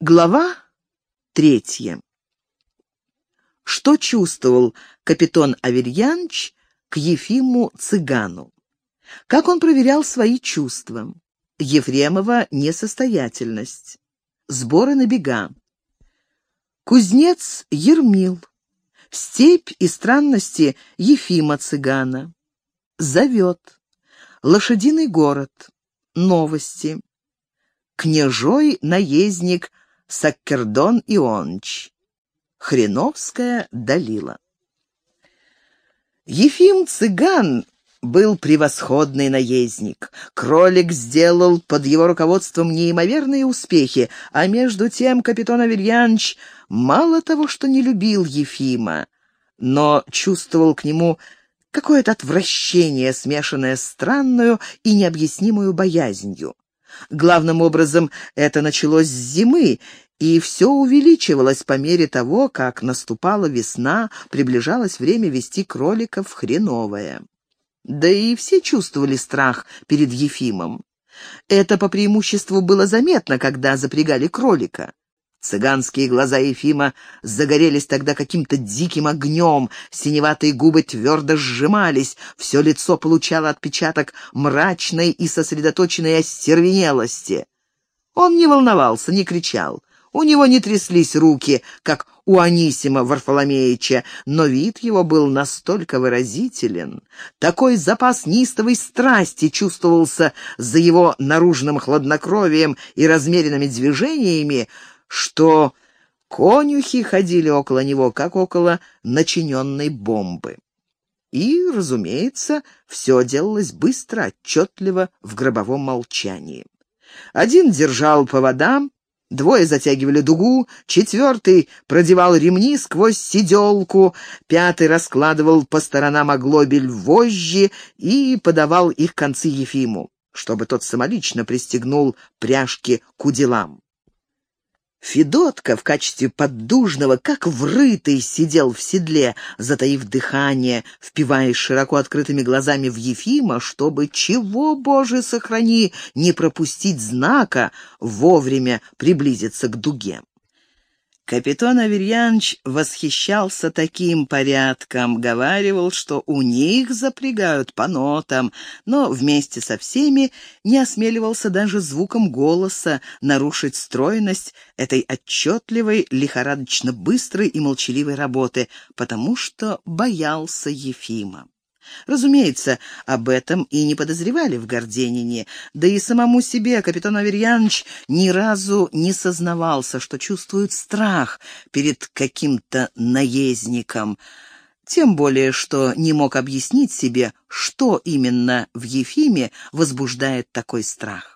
Глава третья. Что чувствовал капитан Аверьянович к Ефиму Цыгану? Как он проверял свои чувства? Ефремова несостоятельность. Сборы на бега. Кузнец Ермил. Степь и странности Ефима Цыгана. Зовет. Лошадиный город. Новости. Княжой наездник Саккердон Ионч. Хреновская Далила. Ефим Цыган был превосходный наездник. Кролик сделал под его руководством неимоверные успехи, а между тем капитан Аверьянович мало того, что не любил Ефима, но чувствовал к нему какое-то отвращение, смешанное с странную и необъяснимую боязнью. Главным образом это началось с зимы, и все увеличивалось по мере того, как наступала весна, приближалось время вести кроликов хреновое. Да и все чувствовали страх перед Ефимом. Это по преимуществу было заметно, когда запрягали кролика. Цыганские глаза Ефима загорелись тогда каким-то диким огнем, синеватые губы твердо сжимались, все лицо получало отпечаток мрачной и сосредоточенной остервенелости. Он не волновался, не кричал. У него не тряслись руки, как у Анисима Варфоломеича, но вид его был настолько выразителен. Такой запас неистовой страсти чувствовался за его наружным хладнокровием и размеренными движениями, что конюхи ходили около него, как около начиненной бомбы. И, разумеется, все делалось быстро, отчетливо, в гробовом молчании. Один держал по водам, Двое затягивали дугу, четвертый продевал ремни сквозь сиделку, пятый раскладывал по сторонам оглобель вожжи и подавал их концы Ефиму, чтобы тот самолично пристегнул пряжки к уделам. Федотка в качестве поддужного, как врытый, сидел в седле, затаив дыхание, впиваясь широко открытыми глазами в Ефима, чтобы, чего, Боже, сохрани, не пропустить знака, вовремя приблизиться к дуге. Капитан Аверьянович восхищался таким порядком, говаривал, что у них запрягают по нотам, но вместе со всеми не осмеливался даже звуком голоса нарушить стройность этой отчетливой, лихорадочно быстрой и молчаливой работы, потому что боялся Ефима. Разумеется, об этом и не подозревали в Горденине, да и самому себе капитан Аверьянович ни разу не сознавался, что чувствует страх перед каким-то наездником, тем более, что не мог объяснить себе, что именно в Ефиме возбуждает такой страх.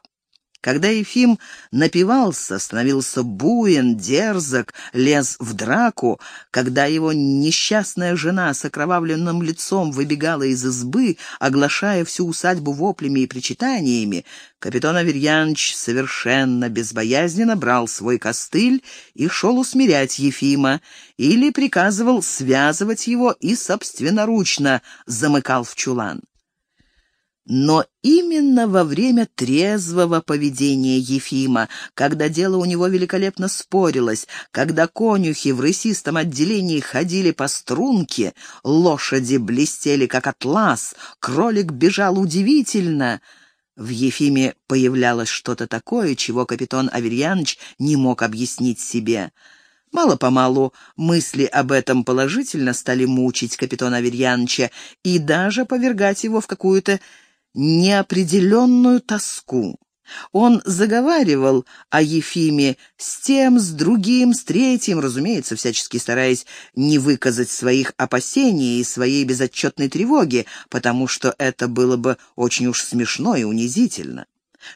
Когда Ефим напивался, становился буен, дерзок, лез в драку, когда его несчастная жена с окровавленным лицом выбегала из избы, оглашая всю усадьбу воплями и причитаниями, капитан Аверьянович совершенно безбоязненно брал свой костыль и шел усмирять Ефима, или приказывал связывать его и собственноручно замыкал в чулан. Но именно во время трезвого поведения Ефима, когда дело у него великолепно спорилось, когда конюхи в рысистом отделении ходили по струнке, лошади блестели, как атлас, кролик бежал удивительно, в Ефиме появлялось что-то такое, чего капитан Аверьяныч не мог объяснить себе. Мало-помалу мысли об этом положительно стали мучить капитана Аверьяновича и даже повергать его в какую-то неопределенную тоску. Он заговаривал о Ефиме с тем, с другим, с третьим, разумеется, всячески стараясь не выказать своих опасений и своей безотчетной тревоги, потому что это было бы очень уж смешно и унизительно.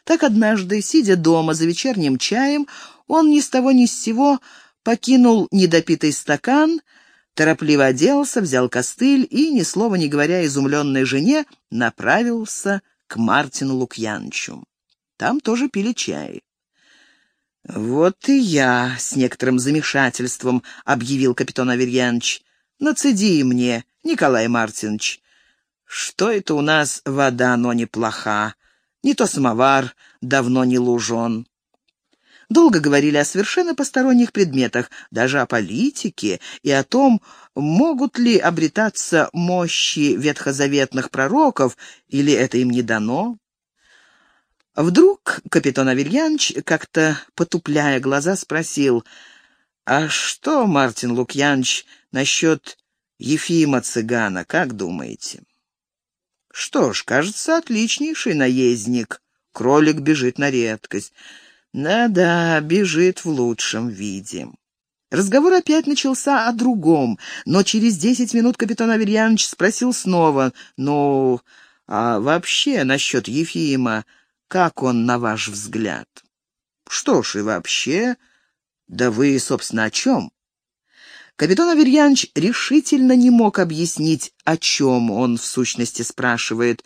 Так однажды, сидя дома за вечерним чаем, он ни с того ни с сего покинул недопитый стакан торопливо оделся, взял костыль и, ни слова не говоря изумленной жене, направился к Мартину Лукьянчу. Там тоже пили чай. «Вот и я с некоторым замешательством», — объявил капитан Аверьянович. «Нацеди мне, Николай Мартинович. Что это у нас вода, но неплоха? Не то самовар, давно не лужен». Долго говорили о совершенно посторонних предметах, даже о политике и о том, могут ли обретаться мощи ветхозаветных пророков, или это им не дано. Вдруг капитан Аверьянович, как-то потупляя глаза, спросил, «А что, Мартин Лукьянович, насчет Ефима Цыгана, как думаете?» «Что ж, кажется, отличнейший наездник. Кролик бежит на редкость». Да-да, бежит в лучшем виде. Разговор опять начался о другом, но через десять минут капитан Аверьянович спросил снова, «Ну, а вообще насчет Ефима, как он, на ваш взгляд?» «Что ж, и вообще...» «Да вы, собственно, о чем?» Капитан Аверьянович решительно не мог объяснить, о чем он в сущности спрашивает.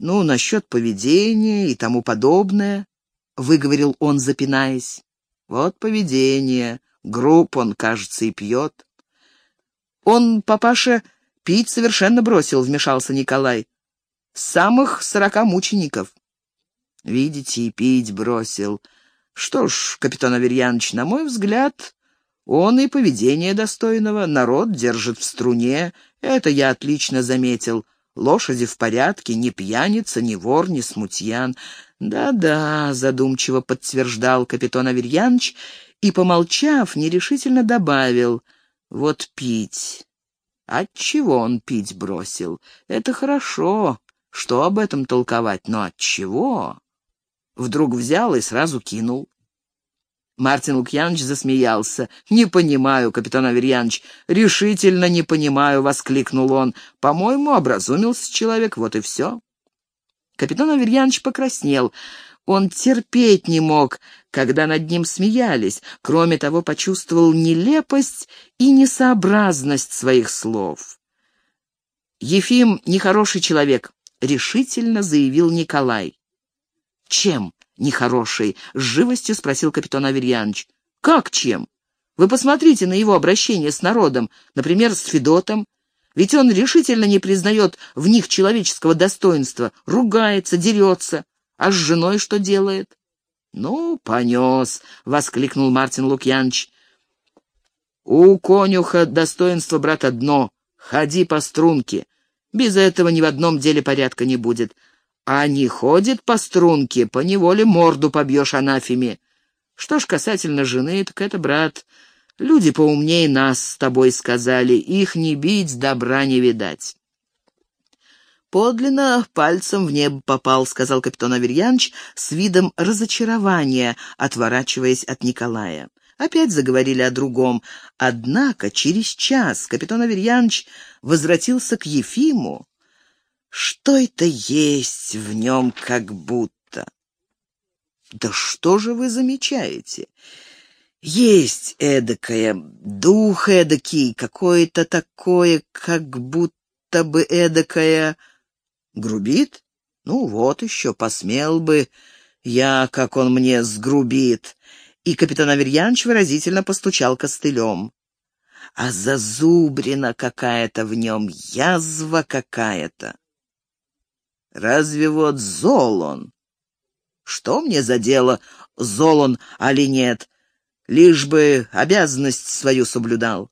Ну, насчет поведения и тому подобное. — выговорил он, запинаясь. «Вот поведение. Груб он, кажется, и пьет». «Он, папаша, пить совершенно бросил», — вмешался Николай. «С самых сорока мучеников». «Видите, и пить бросил. Что ж, капитан Аверьянович, на мой взгляд, он и поведение достойного, народ держит в струне, это я отлично заметил. Лошади в порядке, ни пьяница, ни вор, ни смутьян. «Да-да», — задумчиво подтверждал капитан Аверьяныч и, помолчав, нерешительно добавил, «Вот пить. Отчего он пить бросил? Это хорошо. Что об этом толковать? Но от чего?» Вдруг взял и сразу кинул. Мартин Лукьянович засмеялся. «Не понимаю, капитан Аверьянович, решительно не понимаю», — воскликнул он. «По-моему, образумился человек, вот и все». Капитан Аверьянович покраснел. Он терпеть не мог, когда над ним смеялись. Кроме того, почувствовал нелепость и несообразность своих слов. «Ефим нехороший человек», — решительно заявил Николай. «Чем нехороший?» — с живостью спросил капитан Аверьянович. «Как чем? Вы посмотрите на его обращение с народом, например, с Федотом. Ведь он решительно не признает в них человеческого достоинства, ругается, дерется. А с женой что делает? «Ну, понес», — воскликнул Мартин Лукьянович. «У конюха достоинство, брат, одно — ходи по струнке. Без этого ни в одном деле порядка не будет. А не ходит по струнке, поневоле морду побьешь анафеме. Что ж касательно жены, так это, брат, Люди поумнее нас с тобой сказали, их не бить, добра не видать. «Подлинно пальцем в небо попал», — сказал капитан Аверьянович с видом разочарования, отворачиваясь от Николая. Опять заговорили о другом. Однако через час капитан Аверьянович возвратился к Ефиму. Что это есть в нем как будто? «Да что же вы замечаете? Есть эдакое, дух эдакий, какое-то такое, как будто бы эдакое... Грубит? Ну вот еще, посмел бы я, как он мне сгрубит. И капитан Аверьянович выразительно постучал костылем. А зазубрина какая-то в нем, язва какая-то. Разве вот зол он? Что мне за дело, зол он али нет? лишь бы обязанность свою соблюдал.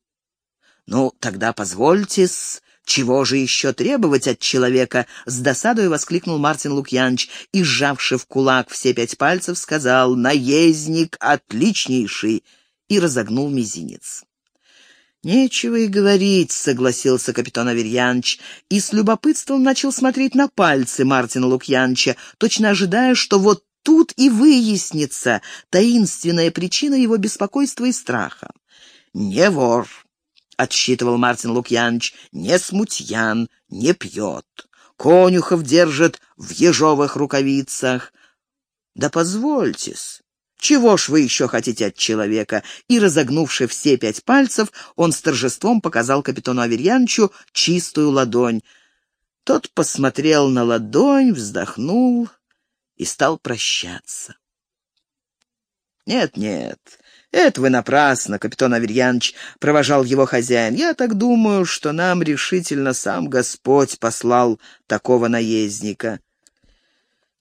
Ну, тогда позвольте -с, чего же еще требовать от человека? С досадой воскликнул Мартин Лукьянович и, сжавши в кулак все пять пальцев, сказал «Наездник отличнейший!» и разогнул мизинец. «Нечего и говорить», — согласился капитан Аверьянович, и с любопытством начал смотреть на пальцы Мартина Лукьяновича, точно ожидая, что вот Тут и выяснится таинственная причина его беспокойства и страха. «Не вор», — отсчитывал Мартин Лукьянович, — «не смутьян, не пьет. Конюхов держит в ежовых рукавицах. Да позвольтесь, чего ж вы еще хотите от человека?» И, разогнувши все пять пальцев, он с торжеством показал капитану Аверьяновичу чистую ладонь. Тот посмотрел на ладонь, вздохнул и стал прощаться. «Нет, нет, это вы напрасно, капитан Аверьянович», — провожал его хозяин. «Я так думаю, что нам решительно сам Господь послал такого наездника».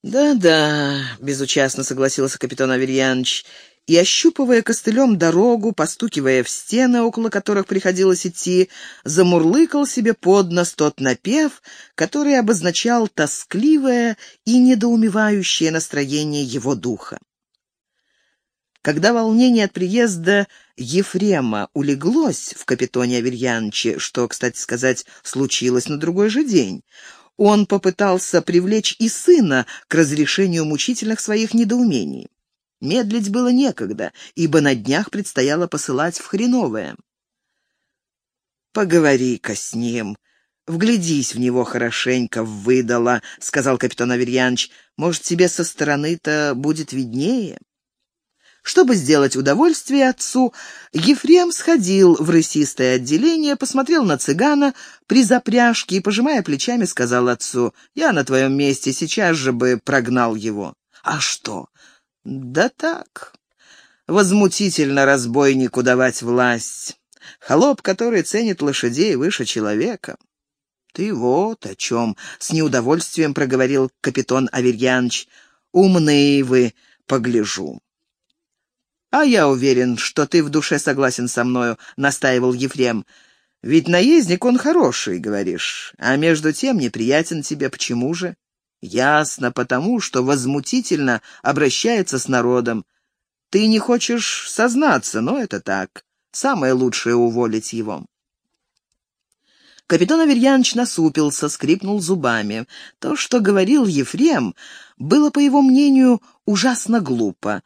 «Да-да», — безучастно согласился капитан Аверьянович, и, ощупывая костылем дорогу, постукивая в стены, около которых приходилось идти, замурлыкал себе под нос тот напев, который обозначал тоскливое и недоумевающее настроение его духа. Когда волнение от приезда Ефрема улеглось в капитоне Аверьяновиче, что, кстати сказать, случилось на другой же день, он попытался привлечь и сына к разрешению мучительных своих недоумений. Медлить было некогда, ибо на днях предстояло посылать в Хреновое. «Поговори-ка с ним, вглядись в него хорошенько, выдала», — сказал капитан Аверьянович. «Может, тебе со стороны-то будет виднее?» Чтобы сделать удовольствие отцу, Ефрем сходил в рысистое отделение, посмотрел на цыгана при запряжке и, пожимая плечами, сказал отцу, «Я на твоем месте сейчас же бы прогнал его». «А что? Да так. Возмутительно разбойнику давать власть. Холоп, который ценит лошадей выше человека. Ты вот о чем, — с неудовольствием проговорил капитан Аверьяныч. Умные вы, погляжу. «А я уверен, что ты в душе согласен со мною», — настаивал Ефрем. «Ведь наездник он хороший, говоришь, а между тем неприятен тебе. Почему же?» Ясно потому, что возмутительно обращается с народом. Ты не хочешь сознаться, но это так. Самое лучшее — уволить его. Капитан Аверьянович насупился, скрипнул зубами. То, что говорил Ефрем, было, по его мнению, ужасно глупо,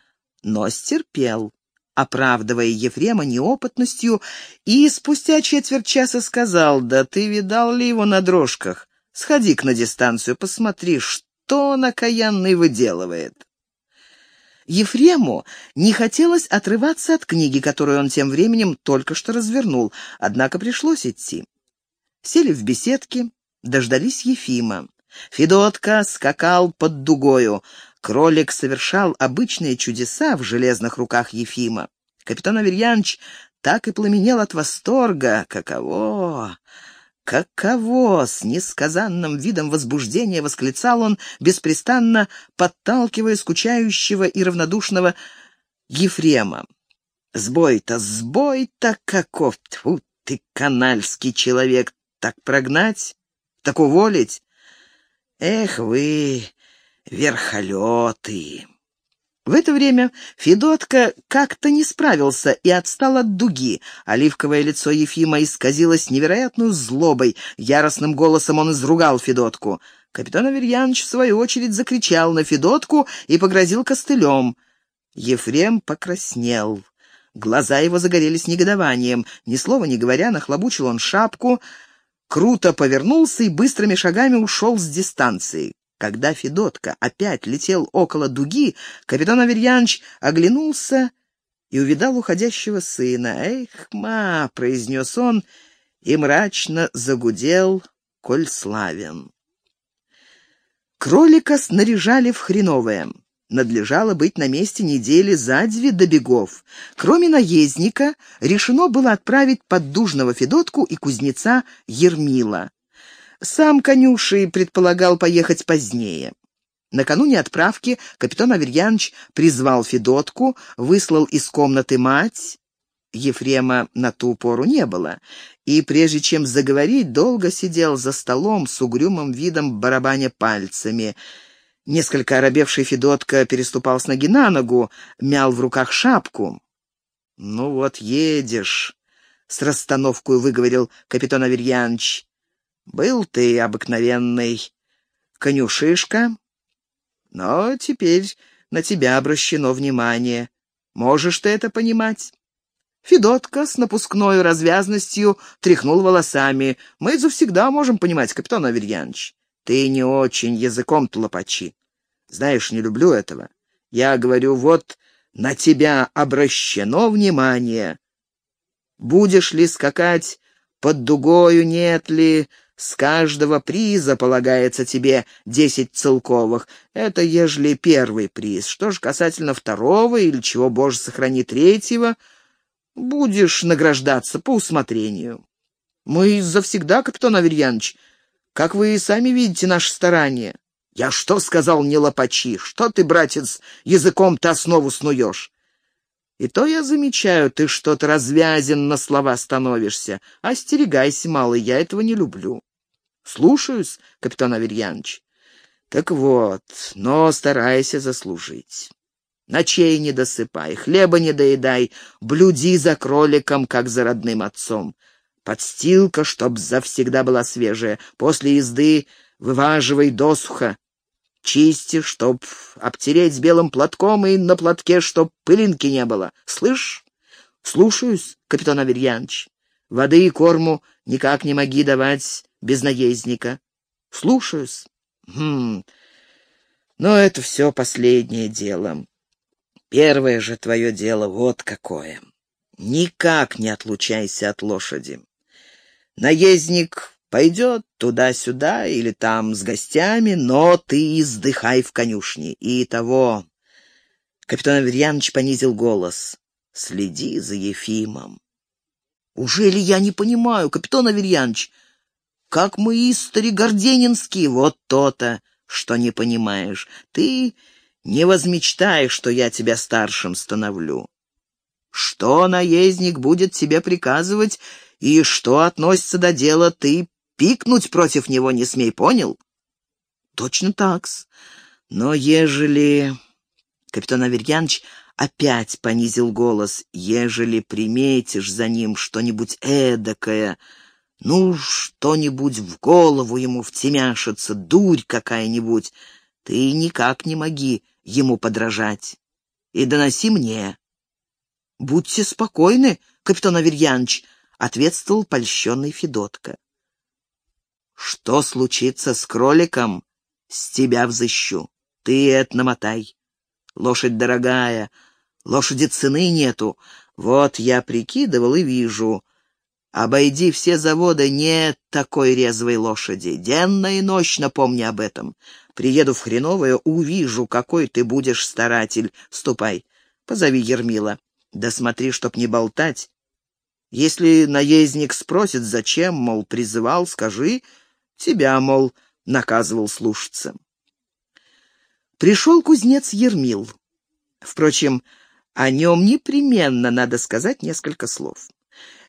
но стерпел, оправдывая Ефрема неопытностью, и спустя четверть часа сказал, «Да ты видал ли его на дрожках? Сходи-ка на дистанцию, посмотри, что он окаянный выделывает». Ефрему не хотелось отрываться от книги, которую он тем временем только что развернул, однако пришлось идти. Сели в беседке, дождались Ефима. Федотка скакал под дугою. Кролик совершал обычные чудеса в железных руках Ефима. Капитан Аверьянович так и пламенел от восторга. Каково! Каково! С несказанным видом возбуждения восклицал он, беспрестанно подталкивая скучающего и равнодушного Ефрема. «Сбой-то, сбой-то каков! Тьфу ты, канальский человек! Так прогнать? Так уволить? Эх вы, верхолеты!» В это время Федотка как-то не справился и отстал от дуги. Оливковое лицо Ефима исказилось невероятной злобой. Яростным голосом он изругал Федотку. Капитан Аверьянович, в свою очередь, закричал на Федотку и погрозил костылем. Ефрем покраснел. Глаза его загорелись негодованием. Ни слова не говоря, нахлобучил он шапку, круто повернулся и быстрыми шагами ушел с дистанции. Когда Федотка опять летел около дуги, капитан Аверьянович оглянулся и увидал уходящего сына. «Эх, ма!» — произнес он и мрачно загудел, коль славен. Кролика снаряжали в хреновое. Надлежало быть на месте недели за две до бегов. Кроме наездника, решено было отправить поддужного Федотку и кузнеца Ермила. Сам конюший предполагал поехать позднее. Накануне отправки капитан Аверьянович призвал Федотку, выслал из комнаты мать. Ефрема на ту пору не было, и прежде чем заговорить, долго сидел за столом с угрюмым видом барабаня пальцами. Несколько оробевший Федотка переступал с ноги на ногу, мял в руках шапку. «Ну вот едешь», — с расстановкой выговорил капитан Аверьянович. Был ты обыкновенный конюшишка, но теперь на тебя обращено внимание. Можешь ты это понимать?» Федотка с напускной развязностью тряхнул волосами. «Мы завсегда можем понимать, капитан Аверьянович. Ты не очень языком-то лопачи. Знаешь, не люблю этого. Я говорю, вот на тебя обращено внимание. Будешь ли скакать под дугою, нет ли, с каждого приза полагается тебе десять целковых. Это ежели первый приз. Что ж касательно второго или чего, боже, сохрани третьего, будешь награждаться по усмотрению. Мы завсегда, капитан Аверьянович, как вы и сами видите наши старания. Я что сказал, не лопачи? Что ты, братец, языком-то основу снуешь? И то я замечаю, ты что-то развязен на слова становишься. Остерегайся, малый, я этого не люблю. Слушаюсь, капитан Аверьянович. Так вот, но старайся заслужить. Ночей не досыпай, хлеба не доедай, блюди за кроликом, как за родным отцом. Подстилка, чтоб завсегда была свежая, после езды вываживай досуха. Чисти, чтоб обтереть белым платком, и на платке, чтоб пылинки не было. Слышь? Слушаюсь, капитан Аверьянович. Воды и корму никак не моги давать без наездника. Слушаюсь. Хм, но это все последнее дело. Первое же твое дело вот какое. Никак не отлучайся от лошади. Наездник пойдет туда-сюда или там с гостями, но ты издыхай в конюшне. И того... Капитан Аверьянович понизил голос. Следи за Ефимом. Уже ли я не понимаю, капитан Аверьянович? Как мы истори Горденинские, вот то-то, что не понимаешь. Ты не возмечтай, что я тебя старшим становлю. Что наездник будет тебе приказывать и что относится до дела, ты пикнуть против него не смей, понял? Точно такс. Но ежели... Капитан Аверьянович опять понизил голос. Ежели приметишь за ним что-нибудь эдакое, ну, что-нибудь в голову ему втемяшится, дурь какая-нибудь, ты никак не моги ему подражать. И доноси мне. «Будьте спокойны, капитан Аверьянович», — ответствовал польщенный Федотка. «Что случится с кроликом, с тебя взыщу. Ты это намотай. Лошадь дорогая, лошади цены нету. Вот я прикидывал и вижу. Обойди все заводы, нет такой резвой лошади. Денно и ночно помни об этом. Приеду в Хреновое, увижу, какой ты будешь старатель. Ступай, позови Ермила. Да смотри, чтоб не болтать. Если наездник спросит, зачем, мол, призывал, скажи, тебя, мол, наказывал слушаться. Пришел кузнец Ермил. Впрочем, о нем непременно надо сказать несколько слов.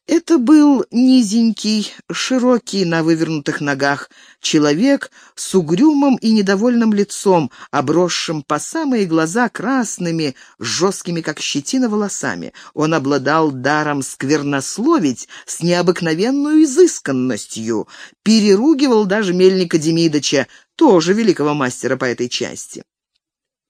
Это был низенький, широкий на вывернутых ногах человек с угрюмым и недовольным лицом, обросшим по самые глаза красными, жесткими, как щетина, волосами. Он обладал даром сквернословить с необыкновенной изысканностью, переругивал даже Мельника Демидыча, тоже великого мастера по этой части.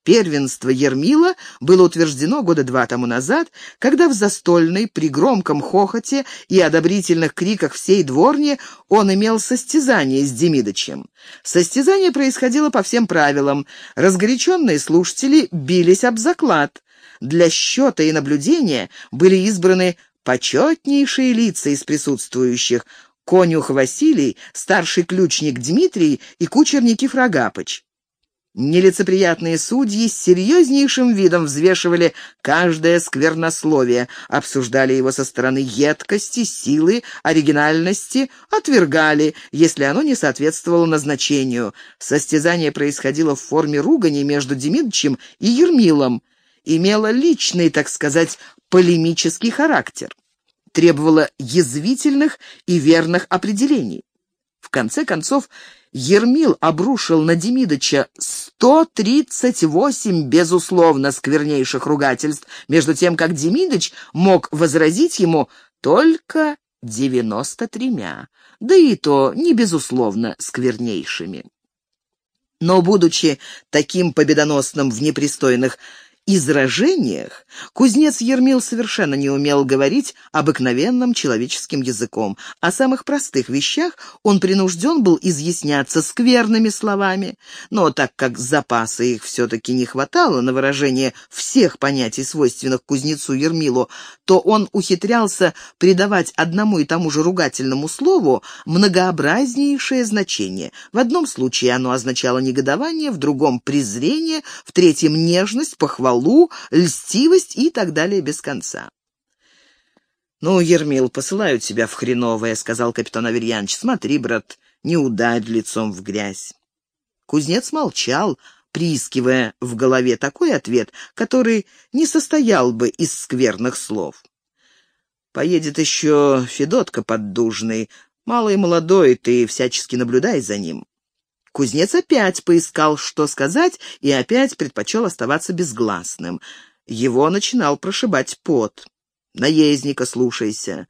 Первенство Ермила было утверждено года два тому назад, когда в застольной, при громком хохоте и одобрительных криках всей дворни он имел состязание с Демидычем. Состязание происходило по всем правилам. Разгоряченные слушатели бились об заклад. Для счета и наблюдения были избраны почетнейшие лица из присутствующих — конюх Василий, старший ключник Дмитрий и кучер Никифор Агапыч. Нелицеприятные судьи с серьезнейшим видом взвешивали каждое сквернословие, обсуждали его со стороны едкости, силы, оригинальности, отвергали, если оно не соответствовало назначению. Состязание происходило в форме ругани между Демидовичем и Ермилом, имело личный, так сказать, полемический характер, требовало язвительных и верных определений. В конце концов, Ермил обрушил на Демидыча 138, безусловно, сквернейших ругательств, между тем, как Демидыч мог возразить ему только 93, да и то не безусловно сквернейшими. Но, будучи таким победоносным в непристойных изражениях кузнец Ермил совершенно не умел говорить обыкновенным человеческим языком. О самых простых вещах он принужден был изъясняться скверными словами, но так как запаса их все-таки не хватало на выражение всех понятий, свойственных кузнецу Ермилу, то он ухитрялся придавать одному и тому же ругательному слову многообразнейшее значение. В одном случае оно означало негодование, в другом — презрение, в третьем — нежность, похвалу, похвалу, льстивость и так далее без конца. «Ну, Ермил, посылают тебя в хреновое», — сказал капитан Аверьянович. «Смотри, брат, не ударь лицом в грязь». Кузнец молчал, приискивая в голове такой ответ, который не состоял бы из скверных слов. Поедет еще Федотка поддужный, малый и молодой, ты всячески наблюдай за ним. Кузнец опять поискал, что сказать, и опять предпочел оставаться безгласным. Его начинал прошибать пот. «Наездника слушайся.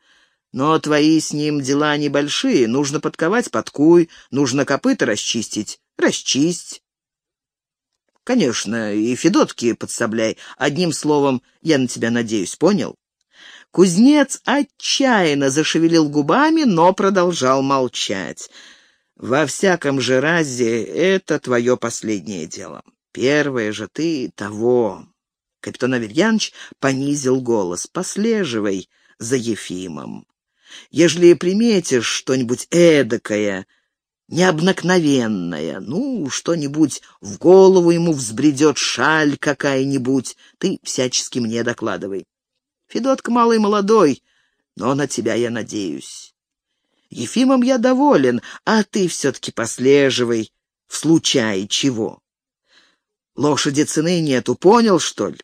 Но твои с ним дела небольшие. Нужно подковать — подкуй, нужно копыта расчистить — расчисть. Конечно, и Федотки подсобляй. Одним словом, я на тебя надеюсь, понял?» Кузнец отчаянно зашевелил губами, но продолжал молчать. «Во всяком же разе это твое последнее дело. Первое же ты того». Капитан Аверьянович понизил голос. «Послеживай за Ефимом. Ежели приметишь что-нибудь эдакое, необыкновенное, ну, что-нибудь в голову ему взбредет, шаль какая-нибудь, ты всячески мне докладывай. Федотка малый молодой, но на тебя я надеюсь. Ефимом я доволен, а ты все-таки послеживай, в случае чего. Лошади цены нету, понял, что ли?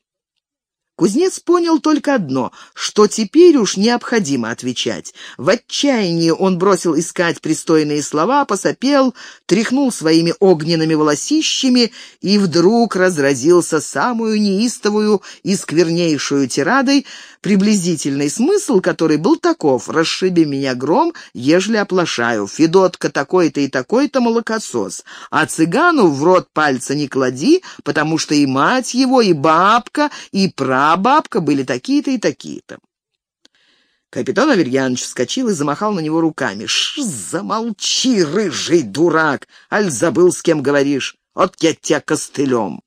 Кузнец понял только одно, что теперь уж необходимо отвечать. В отчаянии он бросил искать пристойные слова, посопел, тряхнул своими огненными волосищами и вдруг разразился самую неистовую и сквернейшую тирадой, приблизительный смысл который был таков «Расшиби меня гром, ежели оплошаю, Федотка такой-то и такой-то молокосос, а цыгану в рот пальца не клади, потому что и мать его, и бабка, и прабабка были такие-то и такие-то». Капитан Аверьянович вскочил и замахал на него руками. «Ш, замолчи, рыжий дурак! Аль забыл, с кем говоришь? От я тебя костылем!»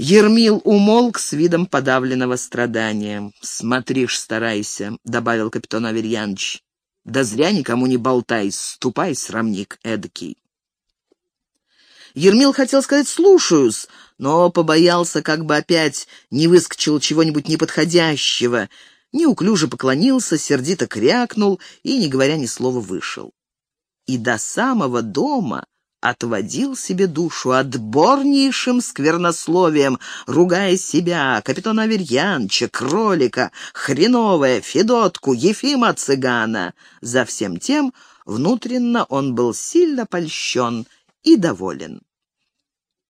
Ермил умолк с видом подавленного страдания. «Смотришь, старайся», — добавил капитан Аверьянович. «Да зря никому не болтай, ступай, срамник эдакий». Ермил хотел сказать «слушаюсь», но побоялся, как бы опять не выскочил чего-нибудь неподходящего, неуклюже поклонился, сердито крякнул и, не говоря ни слова, вышел. И до самого дома отводил себе душу отборнейшим сквернословием, ругая себя, капитана Аверьянча, кролика, хреновая, Федотку, Ефима цыгана. За всем тем внутренно он был сильно польщен и доволен.